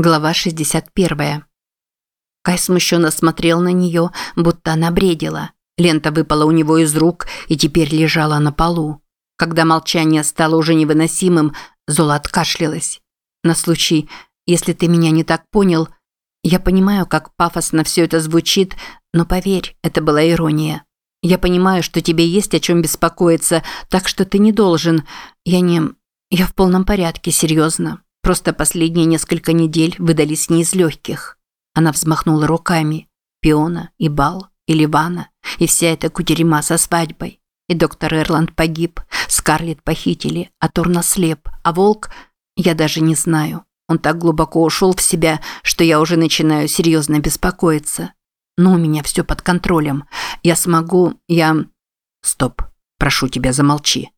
Глава 61. Кай смущенно смотрел на нее, будто она бредила. Лента выпала у него из рук и теперь лежала на полу. Когда молчание стало уже невыносимым, Зола откашлялась. На случай, если ты меня не так понял, я понимаю, как пафосно все это звучит, но поверь, это была ирония. Я понимаю, что тебе есть о чем беспокоиться, так что ты не должен. Я не... Я в полном порядке, серьезно. Просто последние несколько недель выдались не из легких. Она взмахнула руками. Пиона, и Бал, и Ливана, и вся эта кутерьма со свадьбой. И доктор Эрланд погиб, Скарлетт похитили, а Торн слеп, а Волк... Я даже не знаю. Он так глубоко ушел в себя, что я уже начинаю серьезно беспокоиться. Но у меня все под контролем. Я смогу... Я... Стоп. Прошу тебя, замолчи.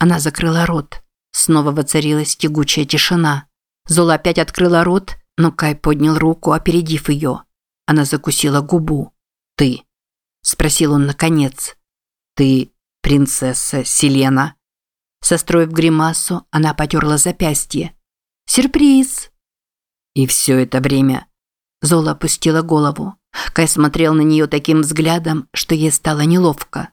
Она закрыла рот. Снова воцарилась тягучая тишина. Зола опять открыла рот, но Кай поднял руку, опередив ее. Она закусила губу. «Ты?» – спросил он наконец. «Ты принцесса Селена?» Состроив гримасу, она потерла запястье. «Сюрприз!» И все это время Зола опустила голову. Кай смотрел на нее таким взглядом, что ей стало неловко.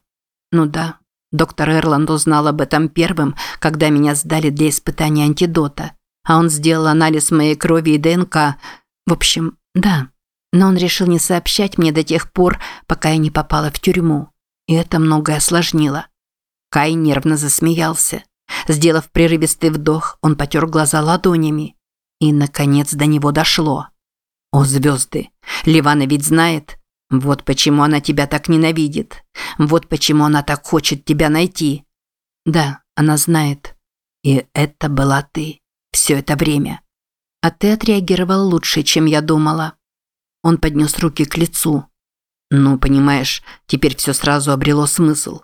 «Ну да, доктор Эрланд узнал об этом первым, когда меня сдали для испытания антидота а он сделал анализ моей крови и ДНК. В общем, да. Но он решил не сообщать мне до тех пор, пока я не попала в тюрьму. И это многое осложнило. Кай нервно засмеялся. Сделав прерывистый вдох, он потер глаза ладонями. И, наконец, до него дошло. «О, звезды! Ливана ведь знает. Вот почему она тебя так ненавидит. Вот почему она так хочет тебя найти. Да, она знает. И это была ты все это время. А ты отреагировал лучше, чем я думала. Он поднес руки к лицу. Ну, понимаешь, теперь все сразу обрело смысл.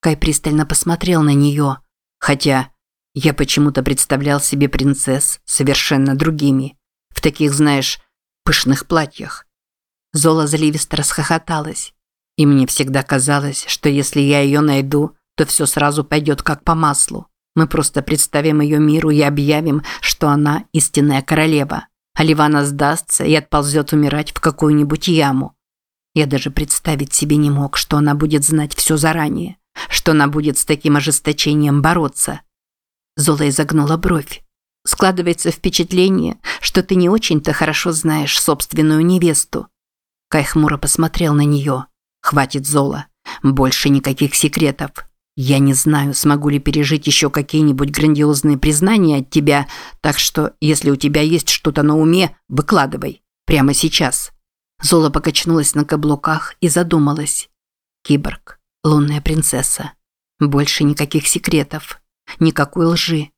Кай пристально посмотрел на нее. Хотя я почему-то представлял себе принцесс совершенно другими. В таких, знаешь, пышных платьях. Зола заливисто расхохоталась. И мне всегда казалось, что если я ее найду, то все сразу пойдет как по маслу. Мы просто представим ее миру и объявим, что она истинная королева. А Ливана сдастся и отползет умирать в какую-нибудь яму. Я даже представить себе не мог, что она будет знать все заранее, что она будет с таким ожесточением бороться. Зола изогнула бровь. Складывается впечатление, что ты не очень-то хорошо знаешь собственную невесту. Кай хмуро посмотрел на нее. Хватит Зола. Больше никаких секретов. Я не знаю, смогу ли пережить еще какие-нибудь грандиозные признания от тебя, так что, если у тебя есть что-то на уме, выкладывай. Прямо сейчас». Зола покачнулась на каблуках и задумалась. Киборг, лунная принцесса. Больше никаких секретов, никакой лжи.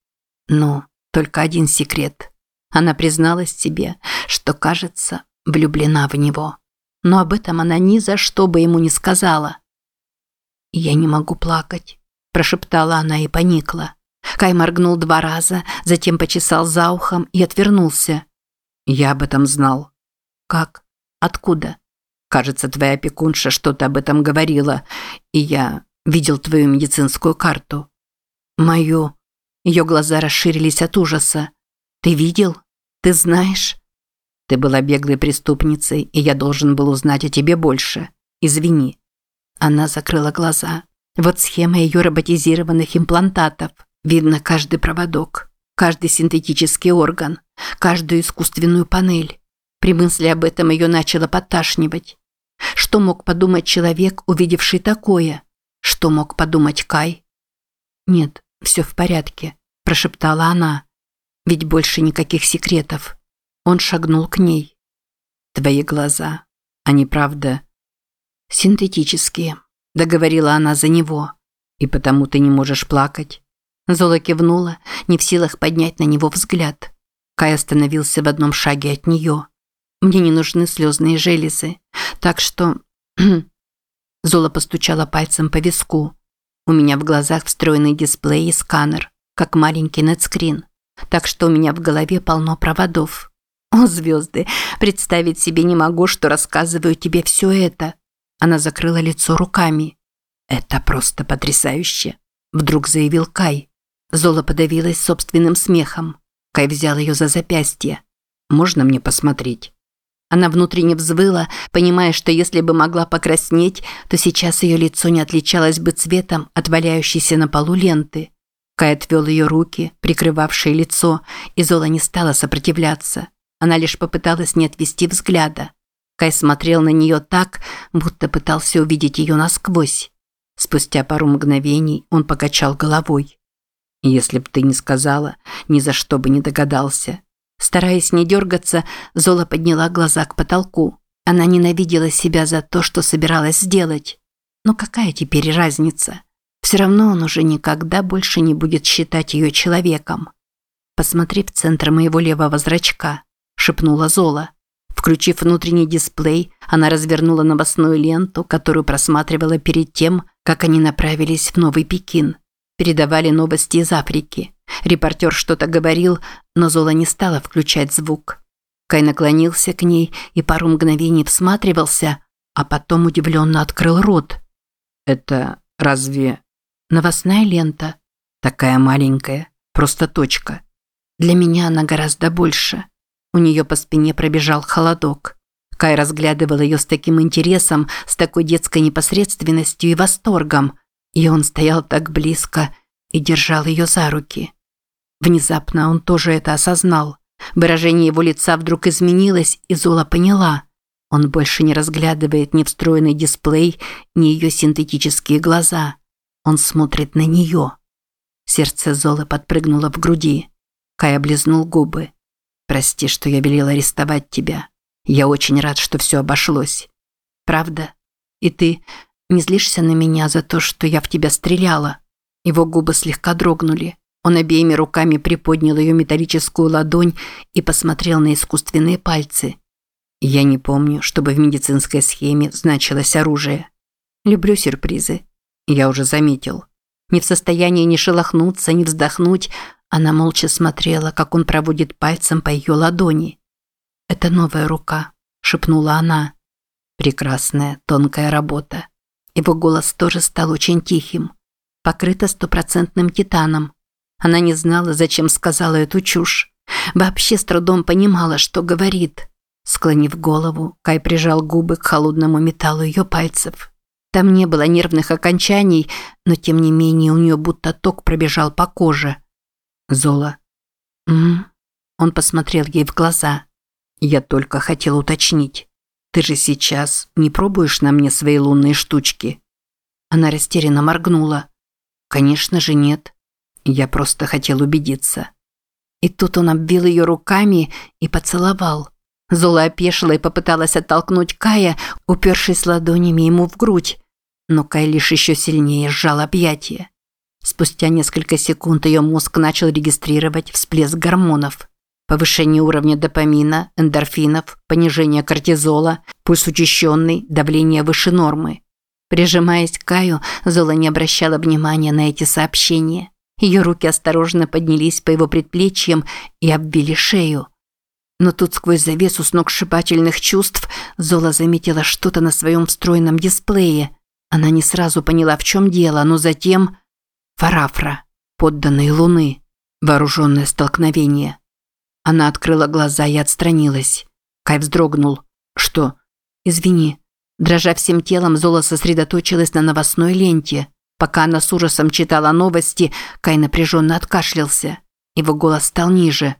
Но только один секрет. Она призналась себе, что, кажется, влюблена в него. Но об этом она ни за что бы ему не сказала. «Я не могу плакать», – прошептала она и поникла. Кай моргнул два раза, затем почесал за ухом и отвернулся. «Я об этом знал». «Как? Откуда?» «Кажется, твоя опекунша что-то об этом говорила, и я видел твою медицинскую карту». «Мою?» Ее глаза расширились от ужаса. «Ты видел? Ты знаешь?» «Ты была беглой преступницей, и я должен был узнать о тебе больше. Извини». Она закрыла глаза. Вот схема ее роботизированных имплантатов. Видно каждый проводок, каждый синтетический орган, каждую искусственную панель. При мысли об этом ее начало подташнивать. Что мог подумать человек, увидевший такое? Что мог подумать Кай? «Нет, все в порядке», – прошептала она. «Ведь больше никаких секретов». Он шагнул к ней. «Твои глаза, они правда «Синтетические», – договорила она за него. «И потому ты не можешь плакать?» Зола кивнула, не в силах поднять на него взгляд. Кай остановился в одном шаге от нее. «Мне не нужны слезные железы, так что...» Зола постучала пальцем по виску. «У меня в глазах встроенный дисплей и сканер, как маленький нетскрин, так что у меня в голове полно проводов. О, звезды, представить себе не могу, что рассказываю тебе все это. Она закрыла лицо руками. «Это просто потрясающе!» Вдруг заявил Кай. Зола подавилась собственным смехом. Кай взял ее за запястье. Можно мне посмотреть?» Она внутренне взвыла, понимая, что если бы могла покраснеть, то сейчас ее лицо не отличалось бы цветом от валяющейся на полу ленты. Кай отвел ее руки, прикрывавшие лицо, и Зола не стала сопротивляться. Она лишь попыталась не отвести взгляда. Кай смотрел на нее так, будто пытался увидеть ее насквозь. Спустя пару мгновений он покачал головой. «Если б ты не сказала, ни за что бы не догадался. Стараясь не дергаться, Зола подняла глаза к потолку. Она ненавидела себя за то, что собиралась сделать. Но какая теперь разница? Все равно он уже никогда больше не будет считать ее человеком. «Посмотри в центр моего левого зрачка», – шепнула Зола. Включив внутренний дисплей, она развернула новостную ленту, которую просматривала перед тем, как они направились в Новый Пекин. Передавали новости из Африки. Репортер что-то говорил, но Зола не стала включать звук. Кай наклонился к ней и пару мгновений всматривался, а потом удивленно открыл рот. «Это разве...» «Новостная лента. Такая маленькая. Просто точка. Для меня она гораздо больше». У нее по спине пробежал холодок. Кай разглядывал ее с таким интересом, с такой детской непосредственностью и восторгом. И он стоял так близко и держал ее за руки. Внезапно он тоже это осознал. Выражение его лица вдруг изменилось, и Зола поняла. Он больше не разглядывает ни встроенный дисплей, ни ее синтетические глаза. Он смотрит на нее. Сердце Золы подпрыгнуло в груди. Кай облизнул губы. «Прости, что я велел арестовать тебя. Я очень рад, что все обошлось. Правда? И ты не злишься на меня за то, что я в тебя стреляла?» Его губы слегка дрогнули. Он обеими руками приподнял ее металлическую ладонь и посмотрел на искусственные пальцы. Я не помню, чтобы в медицинской схеме значилось оружие. Люблю сюрпризы. Я уже заметил. Не в состоянии ни шелохнуться, ни вздохнуть, она молча смотрела, как он проводит пальцем по ее ладони. «Это новая рука», – шепнула она. Прекрасная, тонкая работа. Его голос тоже стал очень тихим. Покрыта стопроцентным титаном. Она не знала, зачем сказала эту чушь. Вообще с трудом понимала, что говорит. Склонив голову, Кай прижал губы к холодному металлу ее пальцев. Там не было нервных окончаний, но тем не менее у нее будто ток пробежал по коже. Зола. «М?», Он посмотрел ей в глаза. «Я только хотел уточнить. Ты же сейчас не пробуешь на мне свои лунные штучки?» Она растерянно моргнула. «Конечно же нет. Я просто хотел убедиться. И тут он обвил ее руками и поцеловал. Зола опешила и попыталась оттолкнуть Кая, упершись ладонями ему в грудь. Но Кай лишь еще сильнее сжал объятия. Спустя несколько секунд ее мозг начал регистрировать всплеск гормонов. Повышение уровня допамина, эндорфинов, понижение кортизола, пульс учащенный, давление выше нормы. Прижимаясь к Каю, Зола не обращала внимания на эти сообщения. Ее руки осторожно поднялись по его предплечьям и обвили шею. Но тут сквозь завесу сногсшибательных чувств Зола заметила что-то на своем встроенном дисплее. Она не сразу поняла, в чем дело, но затем... Фарафра, подданные Луны, вооруженное столкновение. Она открыла глаза и отстранилась. Кай вздрогнул. «Что?» «Извини». Дрожа всем телом, Зола сосредоточилась на новостной ленте. Пока она с ужасом читала новости, Кай напряженно откашлялся. Его голос стал ниже.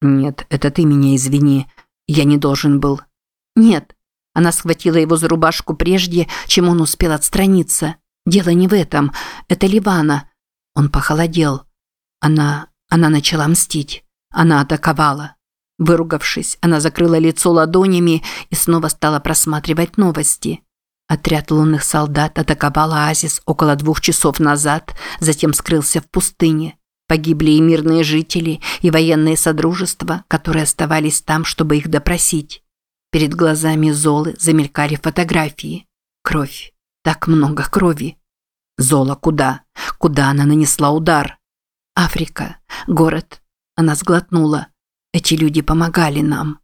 «Нет, это ты меня извини. Я не должен был». «Нет». Она схватила его за рубашку прежде, чем он успел отстраниться. «Дело не в этом. Это Ливана». Он похолодел. Она... она начала мстить. Она атаковала. Выругавшись, она закрыла лицо ладонями и снова стала просматривать новости. Отряд лунных солдат атаковал оазис около двух часов назад, затем скрылся в пустыне. Погибли и мирные жители, и военные содружества, которые оставались там, чтобы их допросить. Перед глазами Золы замелькали фотографии. Кровь. Так много крови. Зола куда? Куда она нанесла удар? Африка. Город. Она сглотнула. Эти люди помогали нам.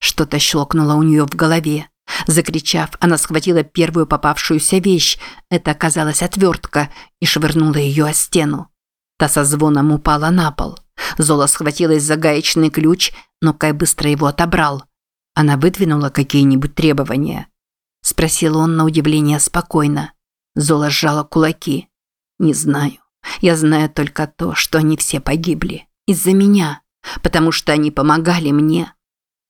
Что-то щелкнуло у нее в голове. Закричав, она схватила первую попавшуюся вещь, это оказалась отвертка, и швырнула ее о стену. Та со звоном упала на пол. Зола схватилась за гаечный ключ, но Кай быстро его отобрал. Она выдвинула какие-нибудь требования. Спросил он на удивление спокойно. Зола сжала кулаки. «Не знаю. Я знаю только то, что они все погибли. Из-за меня. Потому что они помогали мне».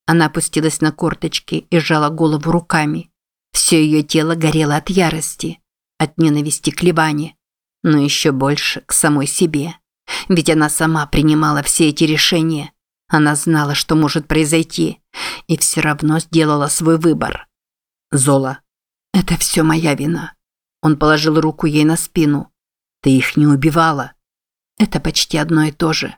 Она опустилась на корточки и сжала голову руками. Все ее тело горело от ярости, от ненависти к Ливане, но еще больше к самой себе. Ведь она сама принимала все эти решения. Она знала, что может произойти, и все равно сделала свой выбор. Зола. Это все моя вина. Он положил руку ей на спину. Ты их не убивала. Это почти одно и то же.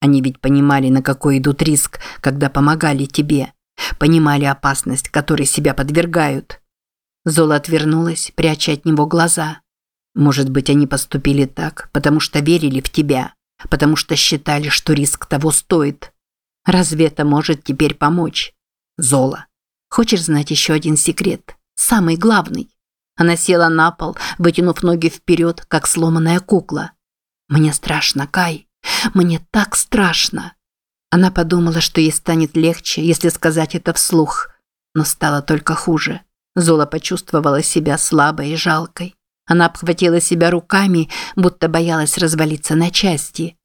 Они ведь понимали, на какой идут риск, когда помогали тебе. Понимали опасность, которой себя подвергают. Зола отвернулась, пряча от него глаза. Может быть, они поступили так, потому что верили в тебя, потому что считали, что риск того стоит. Разве это может теперь помочь? Зола. Хочешь знать еще один секрет? Самый главный. Она села на пол, вытянув ноги вперед, как сломанная кукла. Мне страшно, Кай. Мне так страшно. Она подумала, что ей станет легче, если сказать это вслух, но стало только хуже. Зола почувствовала себя слабой и жалкой. Она обхватила себя руками, будто боялась развалиться на части.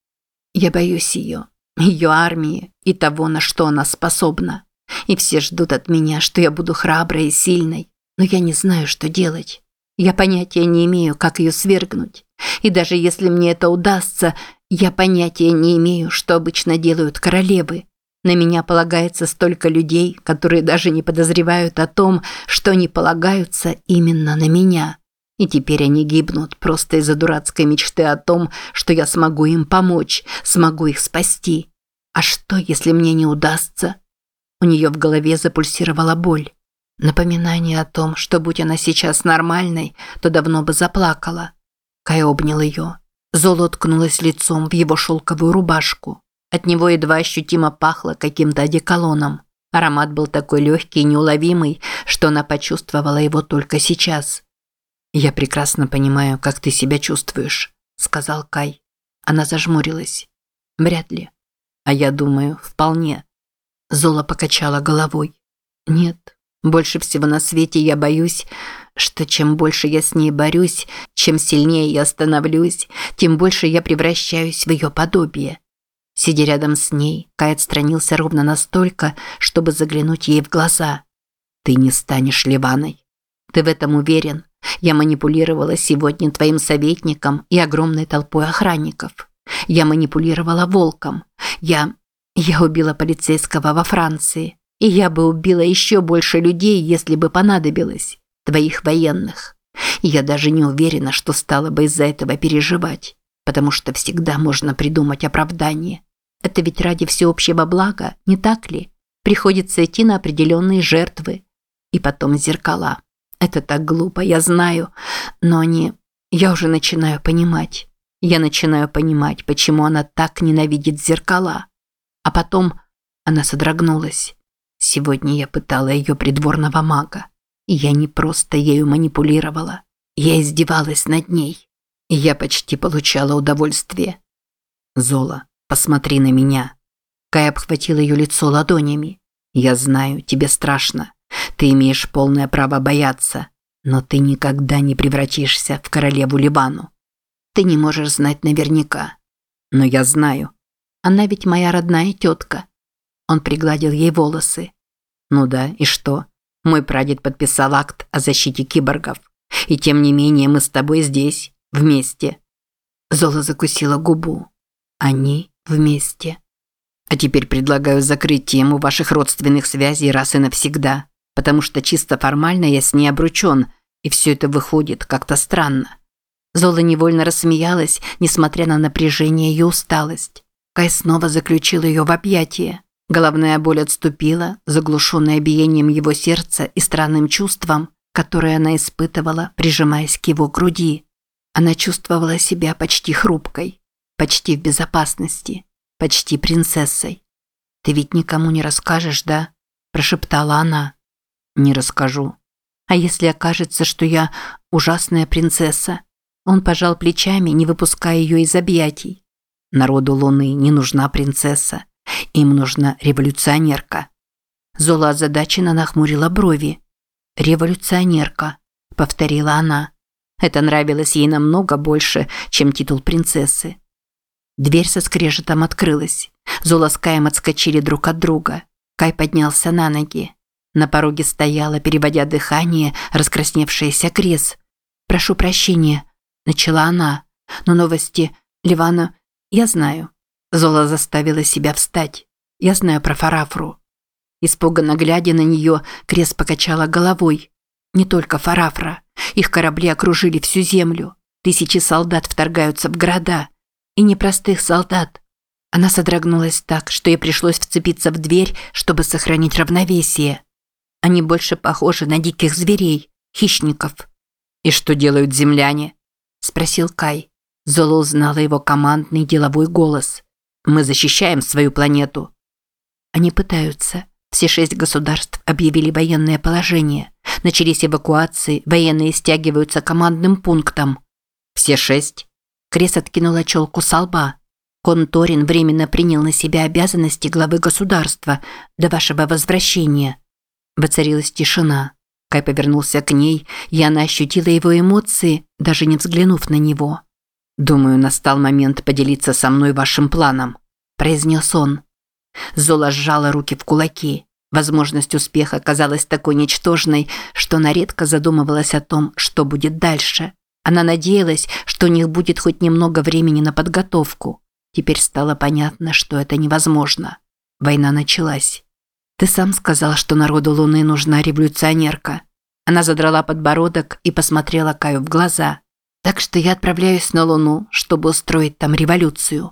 Я боюсь ее, ее армии и того, на что она способна. И все ждут от меня, что я буду храброй и сильной, но я не знаю, что делать. Я понятия не имею, как ее свергнуть. И даже если мне это удастся, я понятия не имею, что обычно делают королевы. На меня полагается столько людей, которые даже не подозревают о том, что они полагаются именно на меня. И теперь они гибнут просто из-за дурацкой мечты о том, что я смогу им помочь, смогу их спасти. А что, если мне не удастся? У нее в голове запульсировала боль. Напоминание о том, что будь она сейчас нормальной, то давно бы заплакала. Кай обнял ее. Золо ткнулась лицом в его шелковую рубашку. От него едва ощутимо пахло каким-то одеколоном. Аромат был такой легкий и неуловимый, что она почувствовала его только сейчас. «Я прекрасно понимаю, как ты себя чувствуешь», – сказал Кай. Она зажмурилась. «Вряд ли». «А я думаю, вполне». Зола покачала головой. «Нет, больше всего на свете я боюсь, что чем больше я с ней борюсь, чем сильнее я становлюсь, тем больше я превращаюсь в ее подобие. Сидя рядом с ней, Кай отстранился ровно настолько, чтобы заглянуть ей в глаза. «Ты не станешь Ливаной. Ты в этом уверен? Я манипулировала сегодня твоим советником и огромной толпой охранников. Я манипулировала волком. Я... Я убила полицейского во Франции. И я бы убила еще больше людей, если бы понадобилось. Твоих военных. Я даже не уверена, что стала бы из-за этого переживать. Потому что всегда можно придумать оправдание. Это ведь ради всеобщего блага, не так ли? Приходится идти на определенные жертвы. И потом зеркала. Это так глупо, я знаю. Но они... Я уже начинаю понимать. Я начинаю понимать, почему она так ненавидит зеркала. А потом она содрогнулась. Сегодня я пытала ее придворного мага. Я не просто ею манипулировала. Я издевалась над ней. Я почти получала удовольствие. Зола, посмотри на меня. Кай обхватил ее лицо ладонями. Я знаю, тебе страшно. Ты имеешь полное право бояться. Но ты никогда не превратишься в королеву Ливану. Ты не можешь знать наверняка. Но я знаю. Она ведь моя родная тетка. Он пригладил ей волосы. Ну да, и что? Мой прадед подписал акт о защите киборгов. И тем не менее мы с тобой здесь, вместе. Зола закусила губу. Они вместе. А теперь предлагаю закрыть тему ваших родственных связей раз и навсегда, потому что чисто формально я с ней обручен, и все это выходит как-то странно. Зола невольно рассмеялась, несмотря на напряжение и усталость. Кай снова заключил ее в объятия. Головная боль отступила, заглушенная биением его сердца и странным чувством, которое она испытывала, прижимаясь к его груди. Она чувствовала себя почти хрупкой, почти в безопасности, почти принцессой. «Ты ведь никому не расскажешь, да?» – прошептала она. «Не расскажу». «А если окажется, что я ужасная принцесса?» Он пожал плечами, не выпуская ее из объятий. Народу Луны не нужна принцесса. Им нужна революционерка. Зола озадаченно нахмурила брови. «Революционерка», – повторила она. Это нравилось ей намного больше, чем титул принцессы. Дверь со скрежетом открылась. Зола с Каем отскочили друг от друга. Кай поднялся на ноги. На пороге стояла, переводя дыхание, раскрасневшаяся Крес. «Прошу прощения», – начала она. «Но новости... Ливана... Я знаю». Зола заставила себя встать. «Я знаю про Фарафру». Испуганно глядя на нее, Крес покачала головой. «Не только Фарафра. Их корабли окружили всю землю. Тысячи солдат вторгаются в города. И непростых солдат. Она содрогнулась так, что ей пришлось вцепиться в дверь, чтобы сохранить равновесие. Они больше похожи на диких зверей, хищников. «И что делают земляне?» – спросил Кай. Золо узнала его командный деловой голос. «Мы защищаем свою планету». Они пытаются. Все шесть государств объявили военное положение. Начались эвакуации, военные стягиваются командным пунктом. Все шесть. Крес откинула челку со лба. Конторин временно принял на себя обязанности главы государства до вашего возвращения. Воцарилась тишина. Кай повернулся к ней, и она ощутила его эмоции, даже не взглянув на него. «Думаю, настал момент поделиться со мной вашим планом», – произнес он. Зола сжала руки в кулаки. Возможность успеха казалась такой ничтожной, что она редко задумывалась о том, что будет дальше. Она надеялась, что у них будет хоть немного времени на подготовку. Теперь стало понятно, что это невозможно. Война началась. Ты сам сказал, что народу Луны нужна революционерка. Она задрала подбородок и посмотрела Каю в глаза. Так что я отправляюсь на Луну, чтобы устроить там революцию.